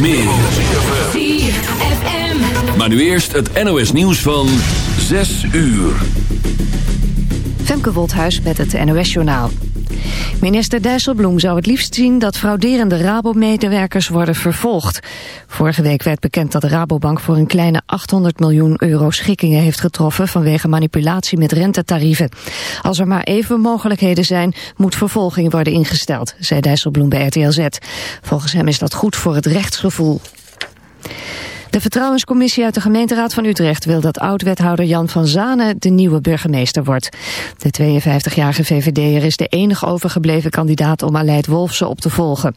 meer. Maar nu eerst het NOS nieuws van 6 uur. Femke Wolthuis met het NOS-journaal. Minister Dijsselbloem zou het liefst zien dat frauderende Rabo-medewerkers worden vervolgd. Vorige week werd bekend dat de Rabobank voor een kleine 800 miljoen euro schikkingen heeft getroffen vanwege manipulatie met rentetarieven. Als er maar even mogelijkheden zijn, moet vervolging worden ingesteld, zei Dijsselbloem bij RTL Z. Volgens hem is dat goed voor het rechtsgevoel. De Vertrouwenscommissie uit de gemeenteraad van Utrecht wil dat oud-wethouder Jan van Zanen de nieuwe burgemeester wordt. De 52-jarige VVD'er is de enige overgebleven kandidaat om Aleid Wolfsen op te volgen.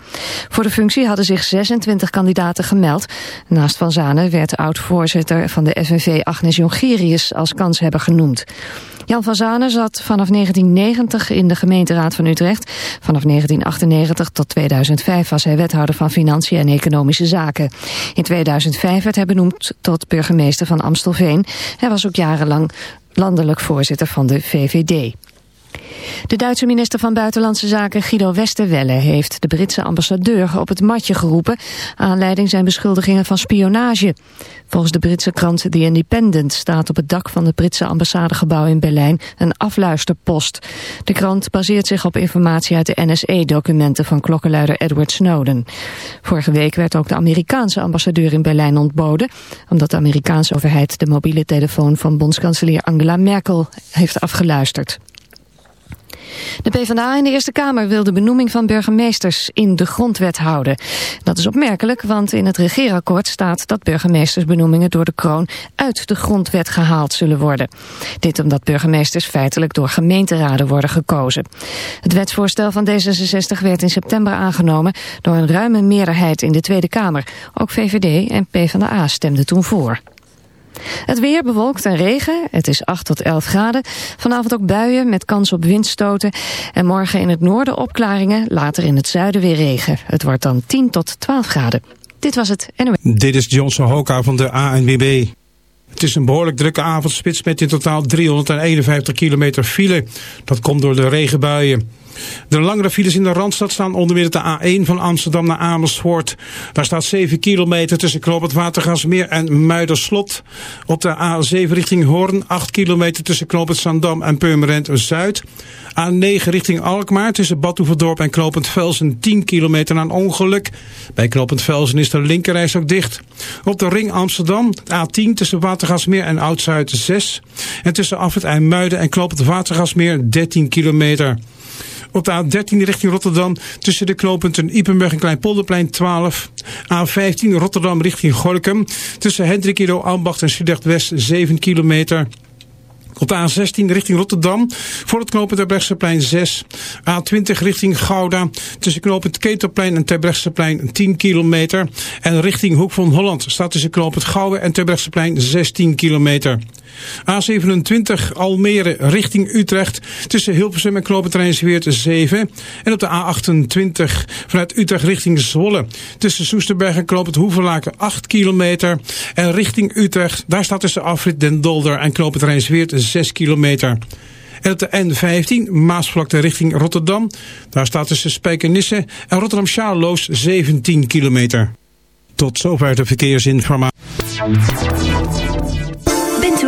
Voor de functie hadden zich 26 kandidaten gemeld. Naast van Zanen werd oud-voorzitter van de FNV Agnes Jongerius als kanshebber genoemd. Jan van Zanen zat vanaf 1990 in de gemeenteraad van Utrecht. Vanaf 1998 tot 2005 was hij wethouder van Financiën en Economische Zaken. In 2005 werd hij benoemd tot burgemeester van Amstelveen. Hij was ook jarenlang landelijk voorzitter van de VVD. De Duitse minister van Buitenlandse Zaken Guido Westerwelle heeft de Britse ambassadeur op het matje geroepen. Aanleiding zijn beschuldigingen van spionage. Volgens de Britse krant The Independent staat op het dak van het Britse ambassadegebouw in Berlijn een afluisterpost. De krant baseert zich op informatie uit de NSE-documenten van klokkenluider Edward Snowden. Vorige week werd ook de Amerikaanse ambassadeur in Berlijn ontboden, omdat de Amerikaanse overheid de mobiele telefoon van bondskanselier Angela Merkel heeft afgeluisterd. De PvdA in de Eerste Kamer wil de benoeming van burgemeesters in de grondwet houden. Dat is opmerkelijk, want in het regeerakkoord staat dat burgemeestersbenoemingen door de kroon uit de grondwet gehaald zullen worden. Dit omdat burgemeesters feitelijk door gemeenteraden worden gekozen. Het wetsvoorstel van D66 werd in september aangenomen door een ruime meerderheid in de Tweede Kamer. Ook VVD en PvdA stemden toen voor. Het weer bewolkt en regen. Het is 8 tot 11 graden. Vanavond ook buien met kans op windstoten. En morgen in het noorden opklaringen. Later in het zuiden weer regen. Het wordt dan 10 tot 12 graden. Dit was het NOS. Dit is Johnson Hoka van de ANWB. Het is een behoorlijk drukke avondspits met in totaal 351 kilometer file. Dat komt door de regenbuien. De langere files in de Randstad staan onder meer de A1 van Amsterdam naar Amersfoort. Daar staat 7 kilometer tussen Knoop het Watergasmeer en Muiderslot. Op de A7 richting Hoorn 8 kilometer tussen Knoop het Zandam en Purmerend Zuid. A9 richting Alkmaar tussen Badhoevedorp en Knopend Velsen 10 kilometer een ongeluk. Bij Knopend Velsen is de linkerreis ook dicht. Op de ring Amsterdam A10 tussen Watergasmeer en Oud-Zuid 6. En tussen Afrit IJmuiden en Knopend Watergasmeer 13 kilometer. Op de A13 richting Rotterdam tussen de knooppunten Ipenburg en Kleinpolderplein 12. A15 Rotterdam richting Gorkum tussen Hendrik Ido Ambacht en Sudrecht West 7 kilometer. Op de A16 richting Rotterdam voor het knooppunt Terbrechtseplein 6. A20 richting Gouda tussen knooppunt Ketelplein en Terbrechtseplein 10 kilometer. En richting Hoek van Holland staat tussen knooppunt Gouda en Terbrechtseplein 16 kilometer. A27 Almere richting Utrecht tussen Hilversum en knooppunt Rijnsweert 7. En op de A28 vanuit Utrecht richting Zwolle tussen Soesterberg en knooppunt Hoevelaken 8 kilometer. En richting Utrecht, daar staat tussen Afrit Den Dolder en knooppunt Rijnsweert 6 kilometer. En op de N15 Maasvlakte richting Rotterdam. Daar staat tussen Spijkenisse en Rotterdam-Charloes 17 kilometer. Tot zover de verkeersinformatie.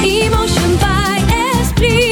Emotion by Esprit.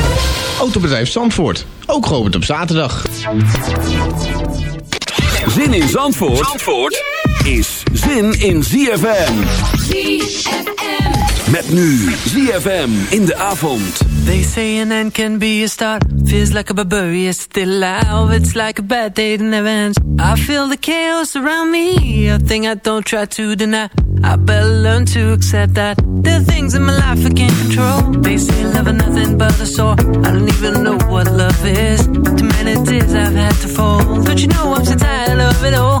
Autobedrijf Zandvoort, ook geopend op zaterdag. Zin in Zandvoort, Zandvoort is zin in ZFM. ZFM. Met nu ZFM in de avond. They say an end can be a start. Feels like a barbarian still alive. It's like a bad day that never ends. I feel the chaos around me. A thing I don't try to deny. I better learn to accept that. There are things in my life I can't control. They say love is nothing but a sore. I don't even know what love is. Too many tears I've had to fold. Don't you know I'm so tired of it all?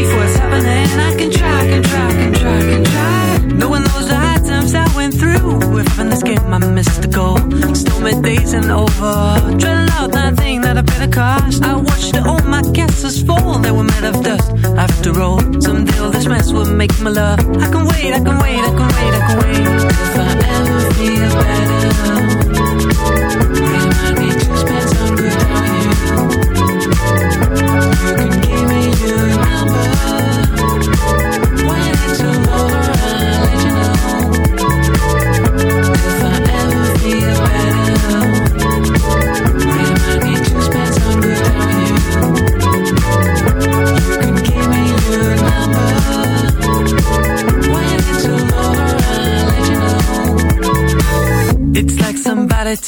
Me what's happening. I can try, can try, can try, can try. Knowing those hard times I went through. If in this game I missed the goal. Stormy days and over. Dreading out that thing that I paid a cost. I watched all my castles fall. They were made of dust. After all, someday all this mess will make my love. I can wait, I can wait, I can wait, I can wait. If I ever feel better. Remind me to spend some good time. You can give me your number.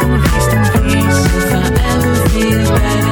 please, please. If I ever feel better,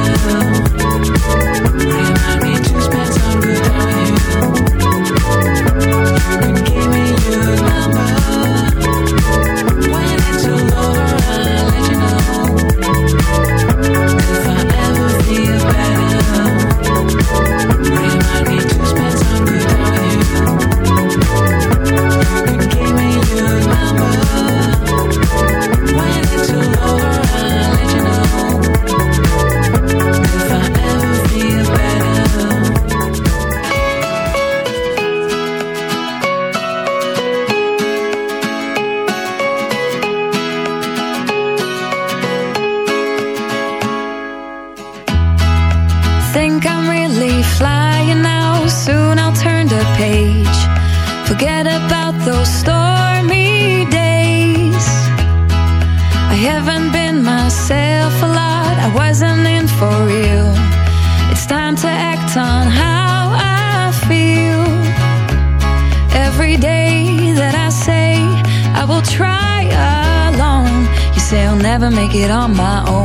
it on my own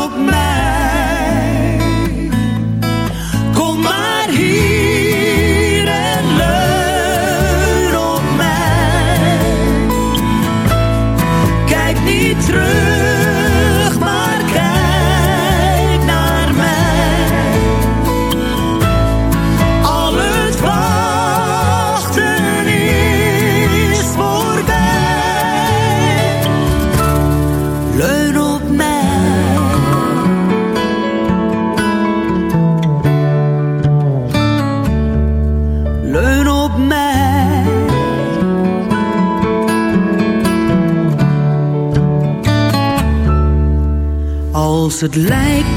het lijkt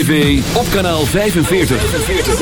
TV, op kanaal 45.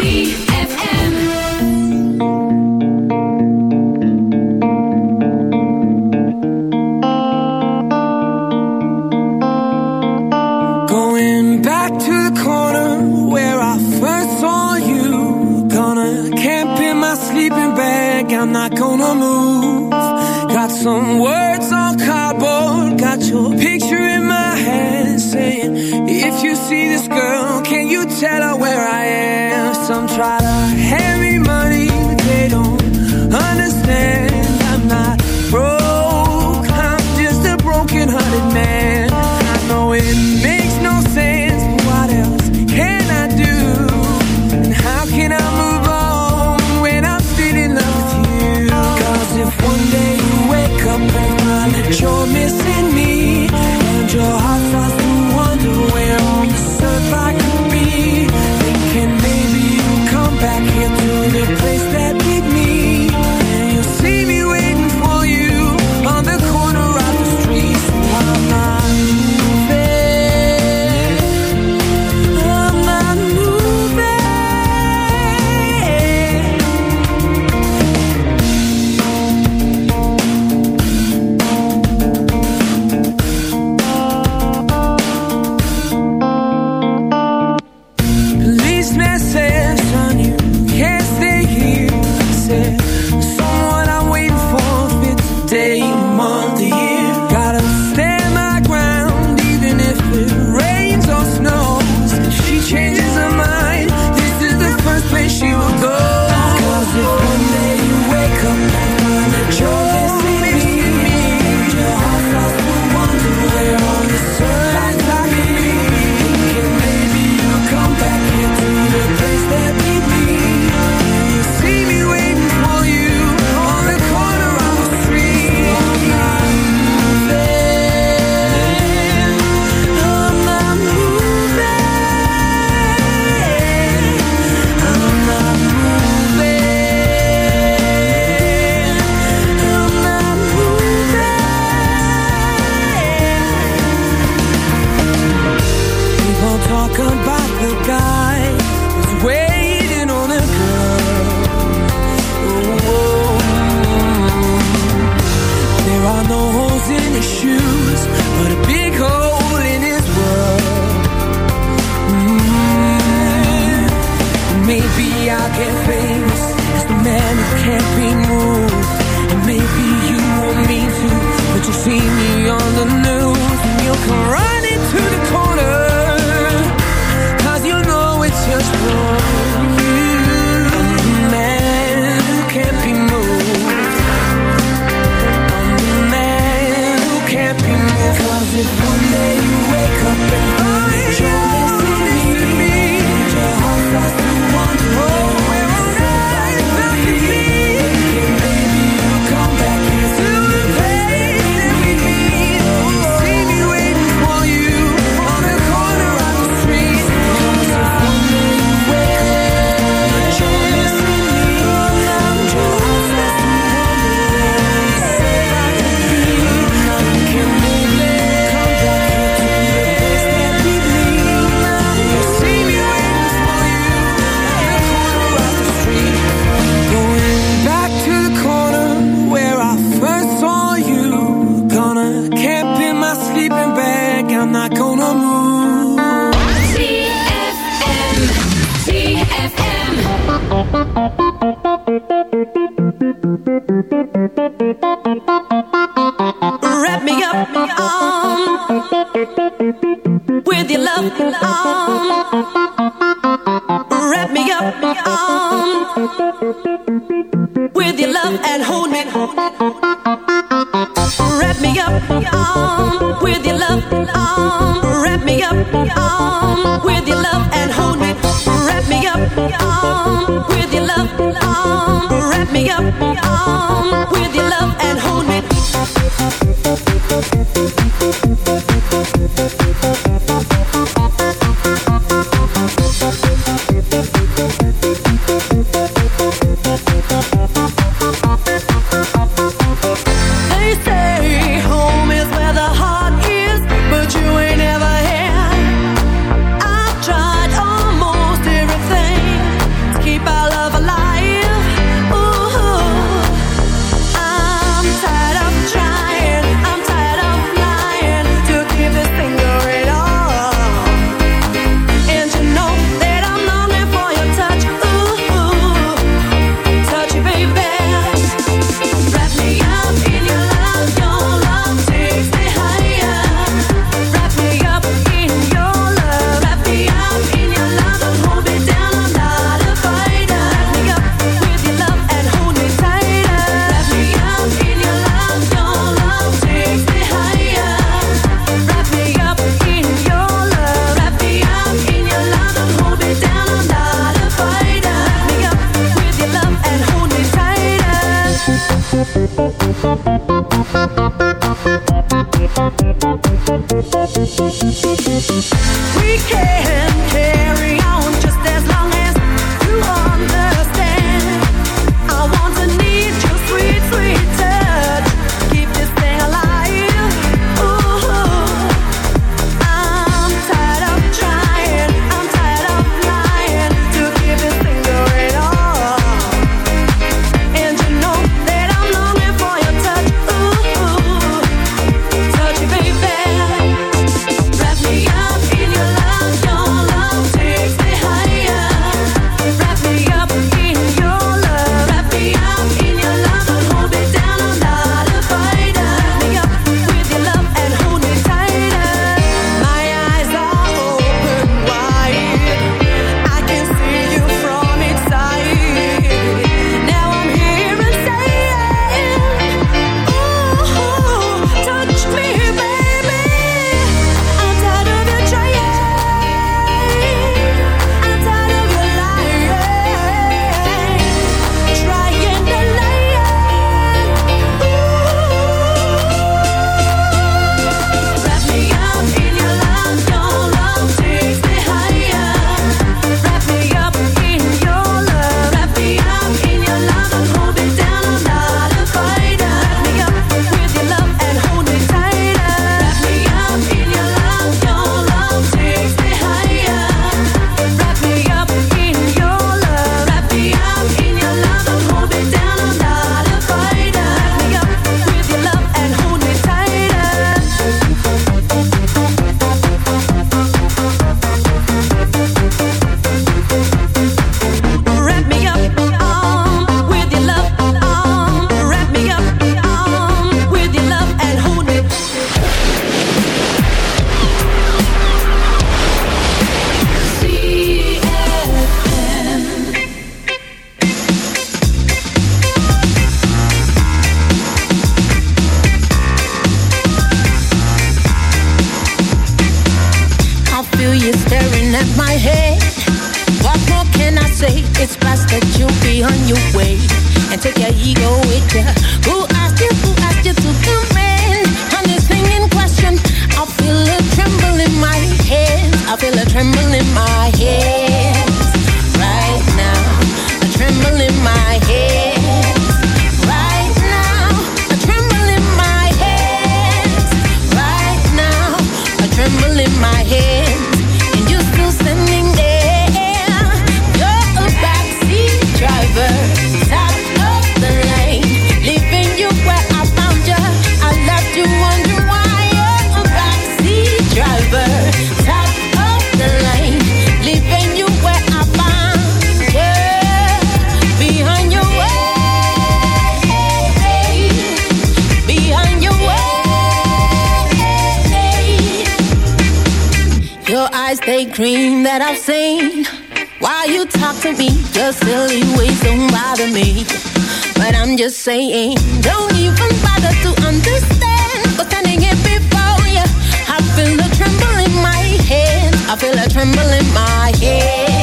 in my head.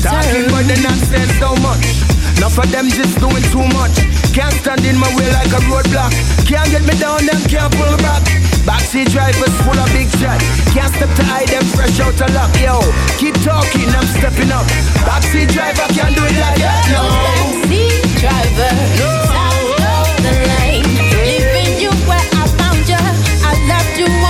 Talking about the nonsense so much. Enough of them just doing too much. Can't stand in my way like a roadblock. Can't get me down, them can't pull back. Backseat drivers full of big shots. Can't step to hide them fresh out of luck. Yo, keep talking, I'm stepping up. Backseat driver can't do it like that. No, backseat driver. No. Out of the line, leaving you where I found you. I left you.